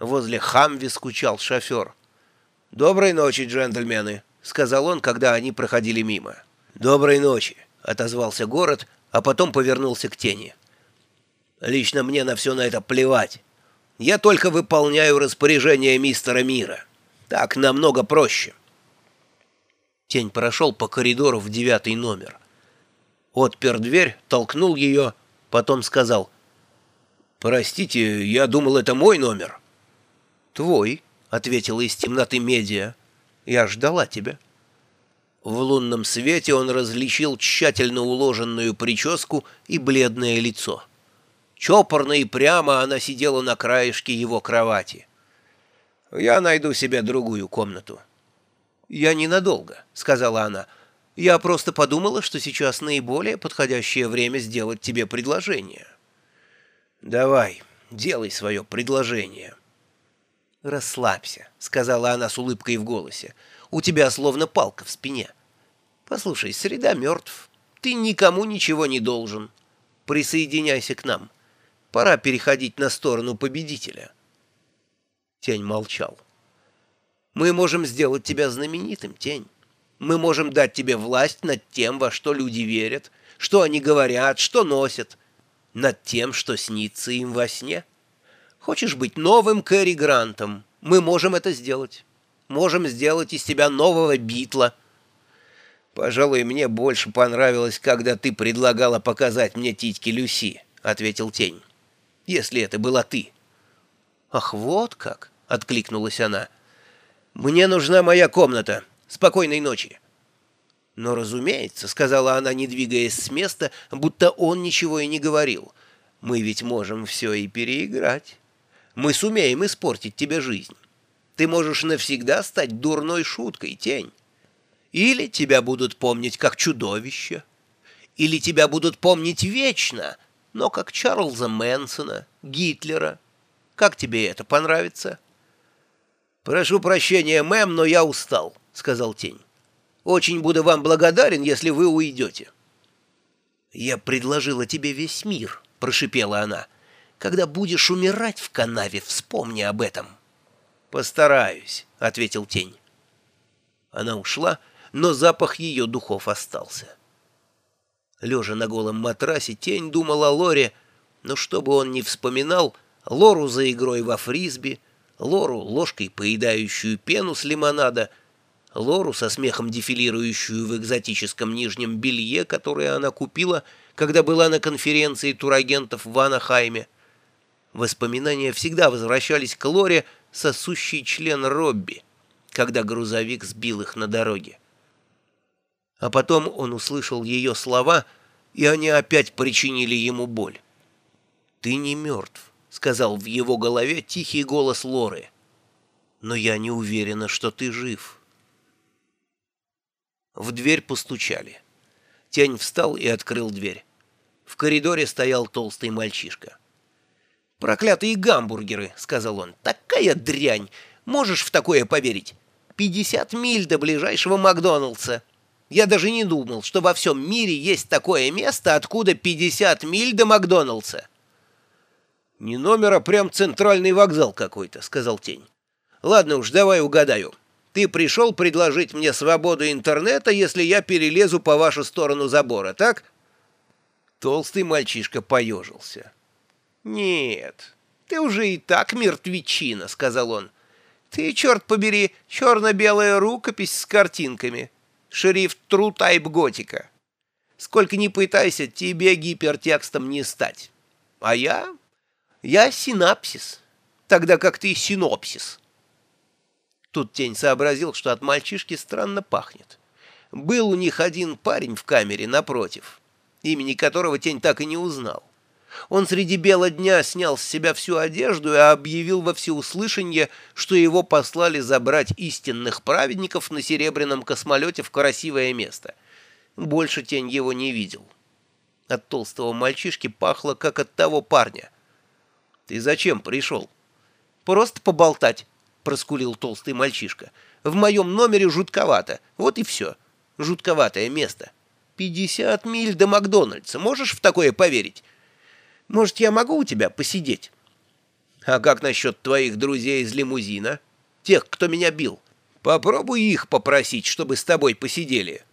Возле Хамви скучал шофер. «Доброй ночи, джентльмены», — сказал он, когда они проходили мимо. «Доброй ночи», — отозвался город, а потом повернулся к тени. «Лично мне на все на это плевать. Я только выполняю распоряжение мистера Мира. Так намного проще». Тень прошел по коридору в девятый номер. Отпер дверь, толкнул ее, потом сказал. «Простите, я думал, это мой номер». «Твой», — ответила из темноты медиа. «Я ждала тебя». В лунном свете он различил тщательно уложенную прическу и бледное лицо. Чопорно и прямо она сидела на краешке его кровати. «Я найду себе другую комнату». «Я ненадолго», — сказала она. «Я просто подумала, что сейчас наиболее подходящее время сделать тебе предложение». «Давай, делай свое предложение». «Расслабься», — сказала она с улыбкой в голосе. «У тебя словно палка в спине. Послушай, среда мертв. Ты никому ничего не должен. Присоединяйся к нам. Пора переходить на сторону победителя». Тень молчал. «Мы можем сделать тебя знаменитым, Тень. Мы можем дать тебе власть над тем, во что люди верят, что они говорят, что носят, над тем, что снится им во сне». Хочешь быть новым Кэрри Грантом? Мы можем это сделать. Можем сделать из тебя нового Битла. Пожалуй, мне больше понравилось, когда ты предлагала показать мне титьки Люси, — ответил Тень. Если это была ты. Ах, вот как, — откликнулась она. Мне нужна моя комната. Спокойной ночи. Но, разумеется, — сказала она, не двигаясь с места, будто он ничего и не говорил, — мы ведь можем все и переиграть. Мы сумеем испортить тебе жизнь. Ты можешь навсегда стать дурной шуткой, тень. Или тебя будут помнить как чудовище, или тебя будут помнить вечно, но как Чарльза Мэнсона, Гитлера. Как тебе это понравится? «Прошу прощения, мэм, но я устал», — сказал тень. «Очень буду вам благодарен, если вы уйдете». «Я предложила тебе весь мир», — прошипела она. Когда будешь умирать в канаве, вспомни об этом. Постараюсь, ответил тень. Она ушла, но запах ее духов остался. Лежа на голом матрасе, тень думал о Лоре, но чтобы он не вспоминал, Лору за игрой во фрисби, Лору ложкой поедающую пену с лимонада, Лору со смехом дефилирующую в экзотическом нижнем белье, которое она купила, когда была на конференции турагентов в Анахайме, Воспоминания всегда возвращались к Лоре, сосущий член Робби, когда грузовик сбил их на дороге. А потом он услышал ее слова, и они опять причинили ему боль. «Ты не мертв», — сказал в его голове тихий голос Лоры. «Но я не уверена, что ты жив». В дверь постучали. Тень встал и открыл дверь. В коридоре стоял толстый мальчишка. «Проклятые гамбургеры», — сказал он. «Такая дрянь! Можешь в такое поверить? Пятьдесят миль до ближайшего Макдоналдса. Я даже не думал, что во всем мире есть такое место, откуда пятьдесят миль до Макдоналдса». «Не номер, а прям центральный вокзал какой-то», — сказал Тень. «Ладно уж, давай угадаю. Ты пришел предложить мне свободу интернета, если я перелезу по вашу сторону забора, так?» Толстый мальчишка поежился. «Нет, ты уже и так мертвечина», — сказал он. «Ты, черт побери, черно-белая рукопись с картинками. Шрифт True Type Готика. Сколько ни пытайся, тебе гипертекстом не стать. А я? Я синапсис, тогда как ты синопсис». Тут тень сообразил, что от мальчишки странно пахнет. Был у них один парень в камере напротив, имени которого тень так и не узнал. Он среди бела дня снял с себя всю одежду и объявил во всеуслышание, что его послали забрать истинных праведников на серебряном космолете в красивое место. Больше тень его не видел. От толстого мальчишки пахло, как от того парня. «Ты зачем пришел?» «Просто поболтать», — проскулил толстый мальчишка. «В моем номере жутковато. Вот и все. Жутковатое место. Пятьдесят миль до Макдональдса. Можешь в такое поверить?» Может, я могу у тебя посидеть?» А как насчет твоих друзей из лимузина? Тех, кто меня бил? Попробуй их попросить, чтобы с тобой посидели».